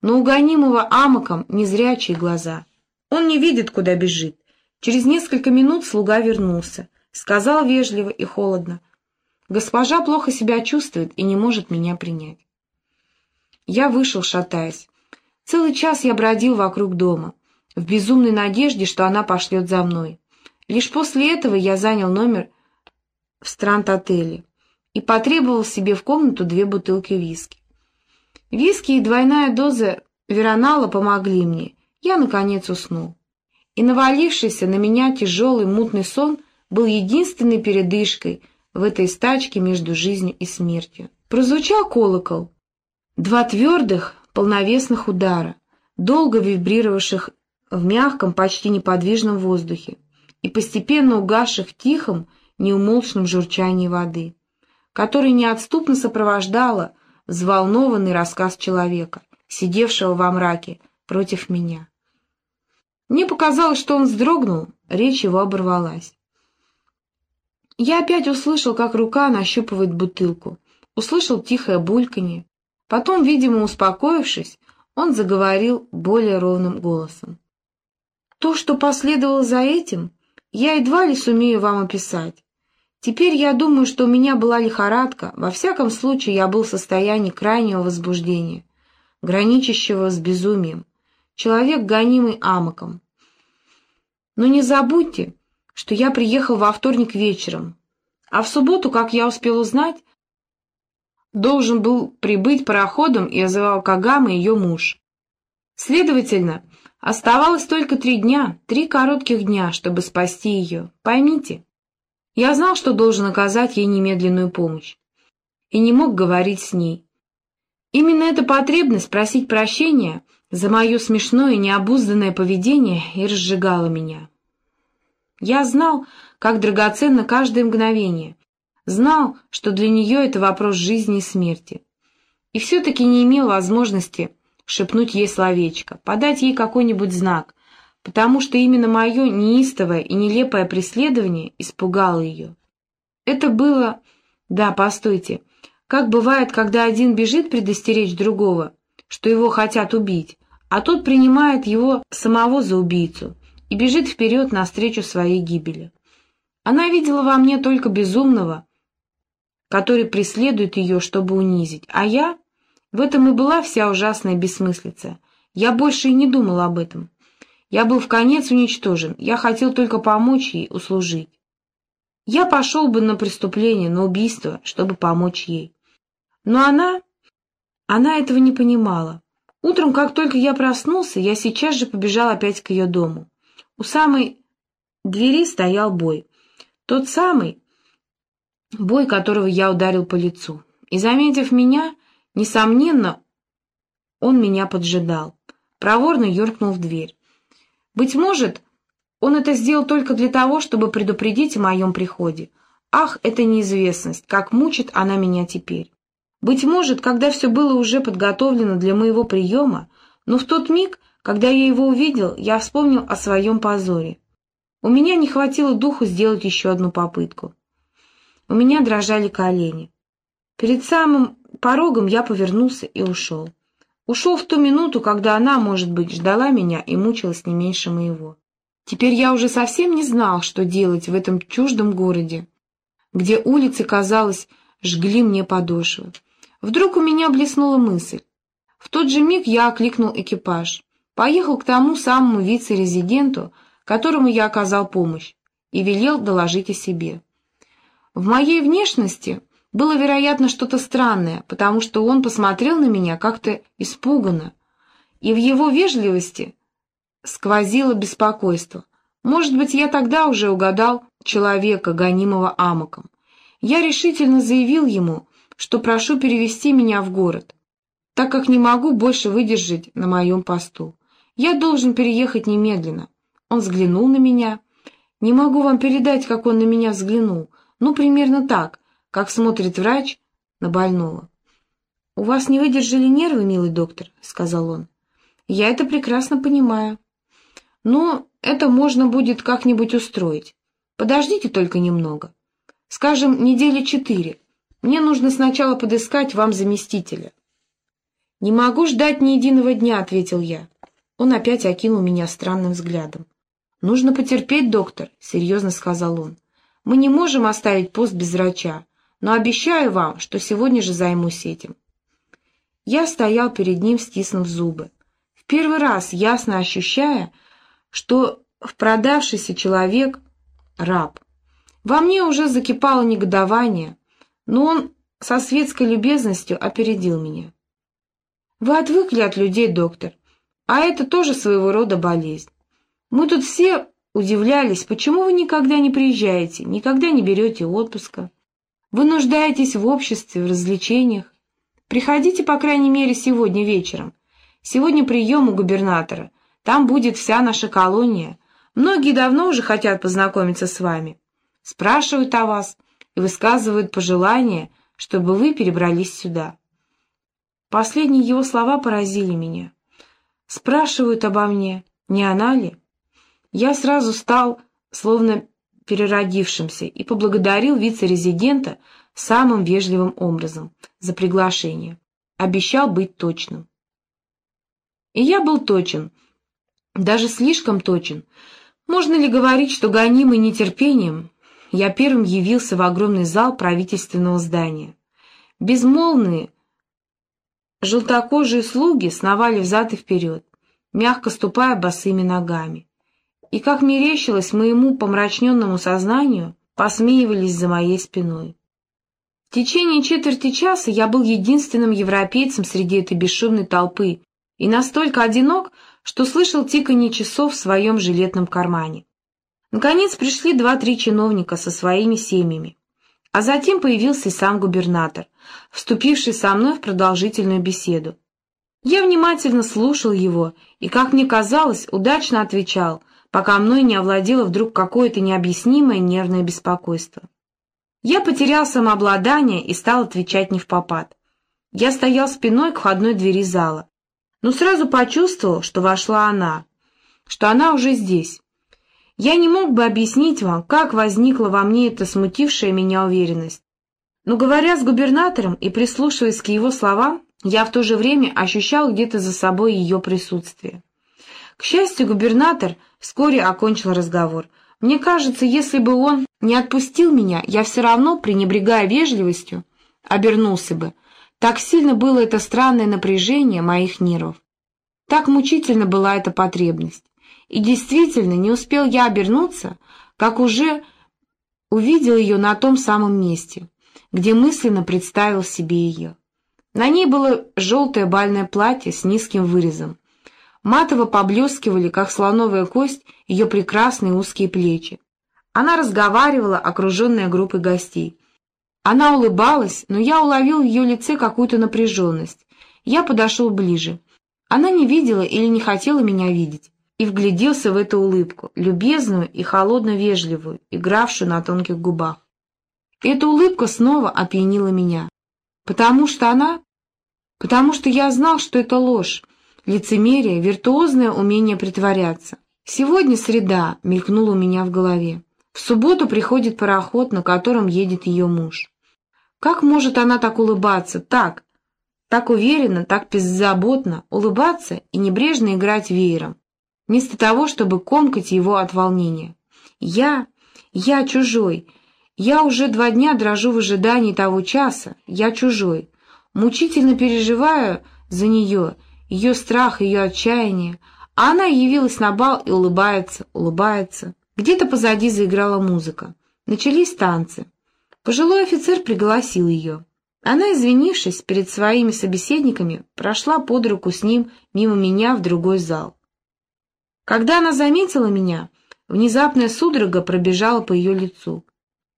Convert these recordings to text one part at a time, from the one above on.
но у гонимого амоком незрячие глаза. Он не видит, куда бежит. Через несколько минут слуга вернулся. Сказал вежливо и холодно. «Госпожа плохо себя чувствует и не может меня принять». Я вышел, шатаясь. Целый час я бродил вокруг дома, в безумной надежде, что она пошлет за мной. Лишь после этого я занял номер в Странт-отеле и потребовал себе в комнату две бутылки виски. Виски и двойная доза веронала помогли мне. Я, наконец, уснул. И навалившийся на меня тяжелый мутный сон был единственной передышкой в этой стачке между жизнью и смертью. Прозвучал колокол. Два твердых, полновесных удара, долго вибрировавших в мягком, почти неподвижном воздухе и постепенно угасших в тихом, неумолчном журчании воды, который неотступно сопровождало взволнованный рассказ человека, сидевшего во мраке против меня. Мне показалось, что он вздрогнул, речь его оборвалась. Я опять услышал, как рука нащупывает бутылку, услышал тихое бульканье, Потом, видимо, успокоившись, он заговорил более ровным голосом. То, что последовало за этим, я едва ли сумею вам описать. Теперь я думаю, что у меня была лихорадка, во всяком случае я был в состоянии крайнего возбуждения, граничащего с безумием, человек, гонимый амоком. Но не забудьте, что я приехал во вторник вечером, а в субботу, как я успел узнать, должен был прибыть пароходом и озывал Кагама ее муж. Следовательно, оставалось только три дня, три коротких дня, чтобы спасти ее. Поймите, я знал, что должен оказать ей немедленную помощь, и не мог говорить с ней. Именно эта потребность просить прощения за мое смешное и необузданное поведение и разжигала меня. Я знал, как драгоценно каждое мгновение, Знал, что для нее это вопрос жизни и смерти. И все-таки не имел возможности шепнуть ей словечко, подать ей какой-нибудь знак, потому что именно мое неистовое и нелепое преследование испугало ее. Это было... Да, постойте. Как бывает, когда один бежит предостеречь другого, что его хотят убить, а тот принимает его самого за убийцу и бежит вперед навстречу своей гибели. Она видела во мне только безумного, который преследует ее, чтобы унизить. А я... В этом и была вся ужасная бессмыслица. Я больше и не думал об этом. Я был в конец уничтожен, я хотел только помочь ей, услужить. Я пошел бы на преступление, на убийство, чтобы помочь ей. Но она... Она этого не понимала. Утром, как только я проснулся, я сейчас же побежал опять к ее дому. У самой двери стоял бой. Тот самый, бой которого я ударил по лицу. И, заметив меня, несомненно, он меня поджидал. Проворно юркнул в дверь. Быть может, он это сделал только для того, чтобы предупредить о моем приходе. Ах, эта неизвестность, как мучит она меня теперь. Быть может, когда все было уже подготовлено для моего приема, но в тот миг, когда я его увидел, я вспомнил о своем позоре. У меня не хватило духу сделать еще одну попытку. У меня дрожали колени. Перед самым порогом я повернулся и ушел. Ушел в ту минуту, когда она, может быть, ждала меня и мучилась не меньше моего. Теперь я уже совсем не знал, что делать в этом чуждом городе, где улицы, казалось, жгли мне подошвы. Вдруг у меня блеснула мысль. В тот же миг я окликнул экипаж, поехал к тому самому вице-резиденту, которому я оказал помощь, и велел доложить о себе. В моей внешности было, вероятно, что-то странное, потому что он посмотрел на меня как-то испуганно, и в его вежливости сквозило беспокойство. Может быть, я тогда уже угадал человека, гонимого амоком. Я решительно заявил ему, что прошу перевести меня в город, так как не могу больше выдержать на моем посту. Я должен переехать немедленно. Он взглянул на меня. Не могу вам передать, как он на меня взглянул. Ну, примерно так, как смотрит врач на больного. «У вас не выдержали нервы, милый доктор», — сказал он. «Я это прекрасно понимаю. Но это можно будет как-нибудь устроить. Подождите только немного. Скажем, недели четыре. Мне нужно сначала подыскать вам заместителя». «Не могу ждать ни единого дня», — ответил я. Он опять окинул меня странным взглядом. «Нужно потерпеть, доктор», — серьезно сказал он. «Мы не можем оставить пост без врача, но обещаю вам, что сегодня же займусь этим». Я стоял перед ним, стиснув зубы. В первый раз ясно ощущая, что в продавшийся человек — раб. Во мне уже закипало негодование, но он со светской любезностью опередил меня. «Вы отвыкли от людей, доктор, а это тоже своего рода болезнь. Мы тут все удивлялись, почему вы никогда не приезжаете, никогда не берете отпуска. Вы нуждаетесь в обществе, в развлечениях. Приходите, по крайней мере, сегодня вечером. Сегодня прием у губернатора. Там будет вся наша колония. Многие давно уже хотят познакомиться с вами. Спрашивают о вас и высказывают пожелания, чтобы вы перебрались сюда. Последние его слова поразили меня. Спрашивают обо мне, не она ли? Я сразу стал словно переродившимся и поблагодарил вице-резидента самым вежливым образом за приглашение. Обещал быть точным. И я был точен, даже слишком точен. Можно ли говорить, что гонимый нетерпением, я первым явился в огромный зал правительственного здания. Безмолвные, желтокожие слуги сновали взад и вперед, мягко ступая босыми ногами и, как мерещилось моему помрачненному сознанию, посмеивались за моей спиной. В течение четверти часа я был единственным европейцем среди этой бесшумной толпы и настолько одинок, что слышал тиканье часов в своем жилетном кармане. Наконец пришли два-три чиновника со своими семьями, а затем появился и сам губернатор, вступивший со мной в продолжительную беседу. Я внимательно слушал его и, как мне казалось, удачно отвечал, пока мной не овладело вдруг какое-то необъяснимое нервное беспокойство. Я потерял самообладание и стал отвечать не в попад. Я стоял спиной к входной двери зала, но сразу почувствовал, что вошла она, что она уже здесь. Я не мог бы объяснить вам, как возникла во мне эта смутившая меня уверенность. Но говоря с губернатором и прислушиваясь к его словам, я в то же время ощущал где-то за собой ее присутствие. К счастью, губернатор вскоре окончил разговор. Мне кажется, если бы он не отпустил меня, я все равно, пренебрегая вежливостью, обернулся бы. Так сильно было это странное напряжение моих нервов. Так мучительно была эта потребность. И действительно, не успел я обернуться, как уже увидел ее на том самом месте, где мысленно представил себе ее. На ней было желтое бальное платье с низким вырезом, Матово поблескивали, как слоновая кость, ее прекрасные узкие плечи. Она разговаривала, окруженная группой гостей. Она улыбалась, но я уловил в ее лице какую-то напряженность. Я подошел ближе. Она не видела или не хотела меня видеть, и вгляделся в эту улыбку, любезную и холодно-вежливую, игравшую на тонких губах. Эта улыбка снова опьянила меня, потому что она... потому что я знал, что это ложь, лицемерие, виртуозное умение притворяться. Сегодня среда, мелькнула у меня в голове. В субботу приходит пароход, на котором едет ее муж. Как может она так улыбаться, так, так уверенно, так беззаботно улыбаться и небрежно играть веером, вместо того, чтобы комкать его от волнения? Я, я чужой, я уже два дня дрожу в ожидании того часа, я чужой, мучительно переживаю за нее ее страх, ее отчаяние, а она явилась на бал и улыбается, улыбается. Где-то позади заиграла музыка. Начались танцы. Пожилой офицер пригласил ее. Она, извинившись перед своими собеседниками, прошла под руку с ним мимо меня в другой зал. Когда она заметила меня, внезапная судорога пробежала по ее лицу.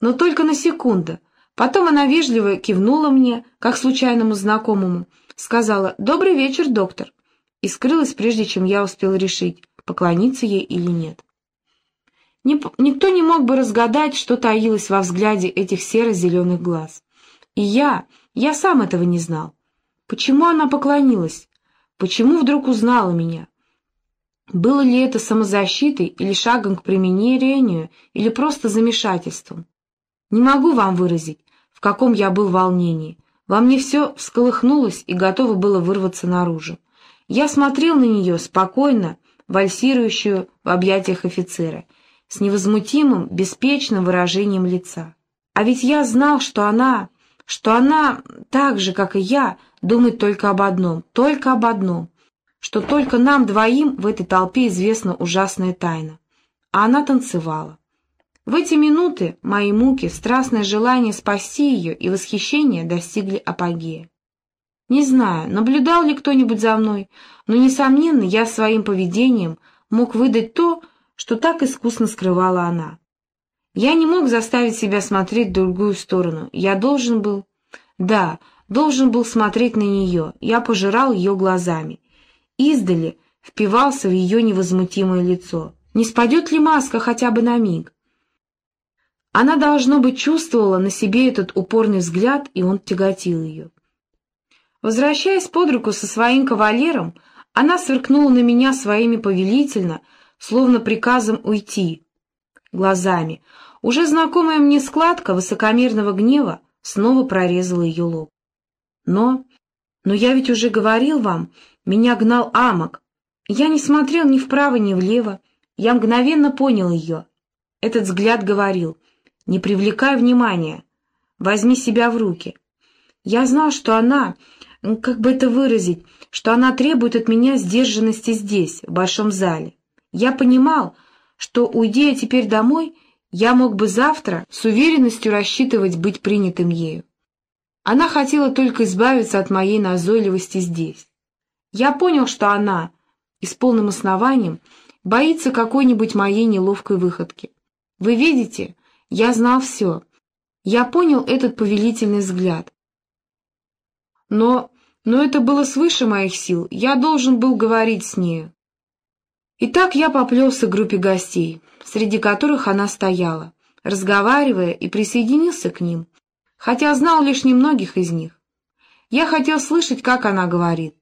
Но только на секунду. Потом она вежливо кивнула мне, как случайному знакомому, сказала «Добрый вечер, доктор», и скрылась, прежде чем я успел решить, поклониться ей или нет. Никто не мог бы разгадать, что таилось во взгляде этих серо-зеленых глаз. И я, я сам этого не знал. Почему она поклонилась? Почему вдруг узнала меня? Было ли это самозащитой или шагом к применению, или просто замешательством? Не могу вам выразить, в каком я был волнении. Во мне все всколыхнулось и готово было вырваться наружу. Я смотрел на нее спокойно, вальсирующую в объятиях офицера, с невозмутимым, беспечным выражением лица. А ведь я знал, что она, что она, так же, как и я, думает только об одном, только об одном, что только нам двоим в этой толпе известна ужасная тайна. А она танцевала. В эти минуты мои муки, страстное желание спасти ее и восхищение достигли апогея. Не знаю, наблюдал ли кто-нибудь за мной, но, несомненно, я своим поведением мог выдать то, что так искусно скрывала она. Я не мог заставить себя смотреть в другую сторону. Я должен был... Да, должен был смотреть на нее. Я пожирал ее глазами. Издали впивался в ее невозмутимое лицо. Не спадет ли маска хотя бы на миг? Она, должно быть, чувствовала на себе этот упорный взгляд, и он тяготил ее. Возвращаясь под руку со своим кавалером, она сверкнула на меня своими повелительно, словно приказом уйти, глазами. Уже знакомая мне складка высокомерного гнева снова прорезала ее лоб. Но... но я ведь уже говорил вам, меня гнал амок. Я не смотрел ни вправо, ни влево. Я мгновенно понял ее. Этот взгляд говорил — не привлекай внимания. Возьми себя в руки. Я знал, что она, как бы это выразить, что она требует от меня сдержанности здесь, в большом зале. Я понимал, что, уйдя теперь домой, я мог бы завтра с уверенностью рассчитывать быть принятым ею. Она хотела только избавиться от моей назойливости здесь. Я понял, что она, и с полным основанием, боится какой-нибудь моей неловкой выходки. Вы видите, я знал все. Я понял этот повелительный взгляд. Но... но это было свыше моих сил. Я должен был говорить с нею. Итак, я поплелся к группе гостей, среди которых она стояла, разговаривая, и присоединился к ним, хотя знал лишь немногих из них. Я хотел слышать, как она говорит,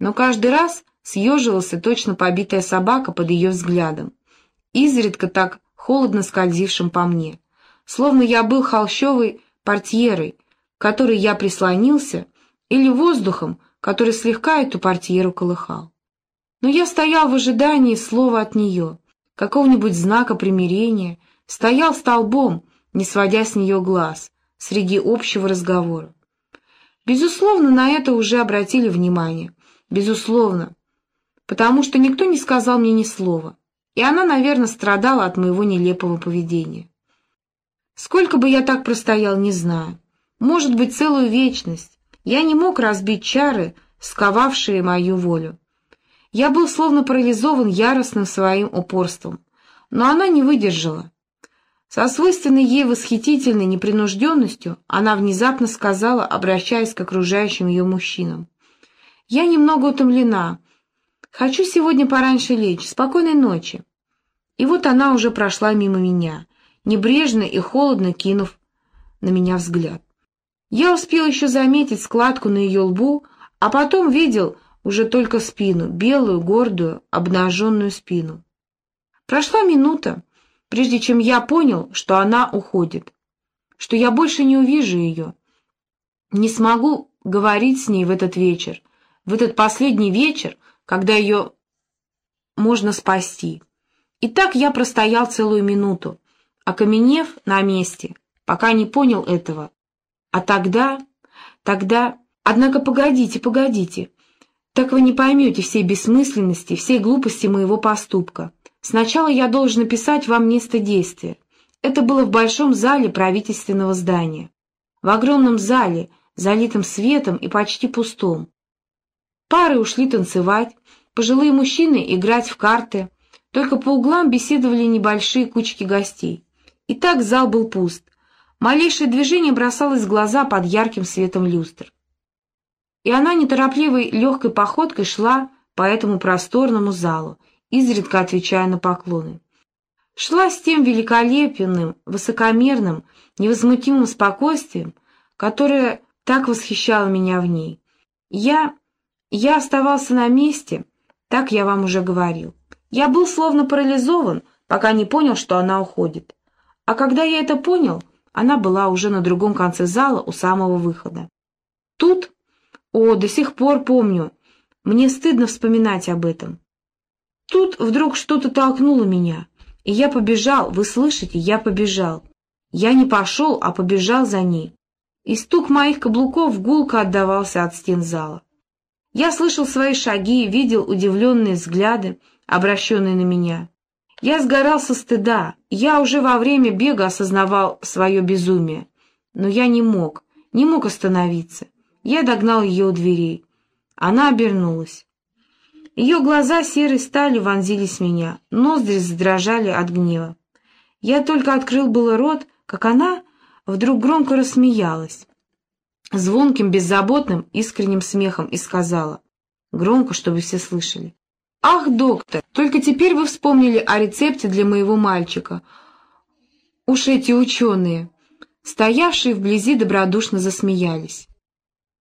но каждый раз съеживался точно побитая собака под ее взглядом, изредка так холодно скользившим по мне словно я был холщовой портьерой, к которой я прислонился, или воздухом, который слегка эту портьеру колыхал. Но я стоял в ожидании слова от нее, какого-нибудь знака примирения, стоял столбом, не сводя с нее глаз, среди общего разговора. Безусловно, на это уже обратили внимание, безусловно, потому что никто не сказал мне ни слова, и она, наверное, страдала от моего нелепого поведения. Сколько бы я так простоял, не знаю. Может быть, целую вечность. Я не мог разбить чары, сковавшие мою волю. Я был словно парализован яростным своим упорством. Но она не выдержала. Со свойственной ей восхитительной непринужденностью она внезапно сказала, обращаясь к окружающим ее мужчинам. «Я немного утомлена. Хочу сегодня пораньше лечь. Спокойной ночи». И вот она уже прошла мимо меня небрежно и холодно кинув на меня взгляд. Я успел еще заметить складку на ее лбу, а потом видел уже только спину, белую, гордую, обнаженную спину. Прошла минута, прежде чем я понял, что она уходит, что я больше не увижу ее, не смогу говорить с ней в этот вечер, в этот последний вечер, когда ее можно спасти. И так я простоял целую минуту, окаменев на месте, пока не понял этого. А тогда... тогда... Однако погодите, погодите. Так вы не поймете всей бессмысленности, всей глупости моего поступка. Сначала я должен написать вам место действия. Это было в большом зале правительственного здания. В огромном зале, залитом светом и почти пустом. Пары ушли танцевать, пожилые мужчины играть в карты. Только по углам беседовали небольшие кучки гостей. И так зал был пуст. Малейшее движение бросалось в глаза под ярким светом люстр. И она неторопливой легкой походкой шла по этому просторному залу, изредка отвечая на поклоны. Шла с тем великолепным, высокомерным, невозмутимым спокойствием, которое так восхищало меня в ней. Я... я оставался на месте, так я вам уже говорил. Я был словно парализован, пока не понял, что она уходит. А когда я это понял, она была уже на другом конце зала у самого выхода. Тут, о, до сих пор помню, мне стыдно вспоминать об этом. Тут вдруг что-то толкнуло меня, и я побежал, вы слышите, я побежал. Я не пошел, а побежал за ней. И стук моих каблуков гулко отдавался от стен зала. Я слышал свои шаги, видел удивленные взгляды, обращенные на меня. Я сгорал со стыда, я уже во время бега осознавал свое безумие. Но я не мог, не мог остановиться. Я догнал ее у дверей. Она обернулась. Ее глаза серой стали вонзились в меня, ноздри задрожали от гнева. Я только открыл было рот, как она вдруг громко рассмеялась, звонким, беззаботным, искренним смехом и сказала, громко, чтобы все слышали. «Ах, доктор, только теперь вы вспомнили о рецепте для моего мальчика. Уж эти ученые!» Стоявшие вблизи добродушно засмеялись.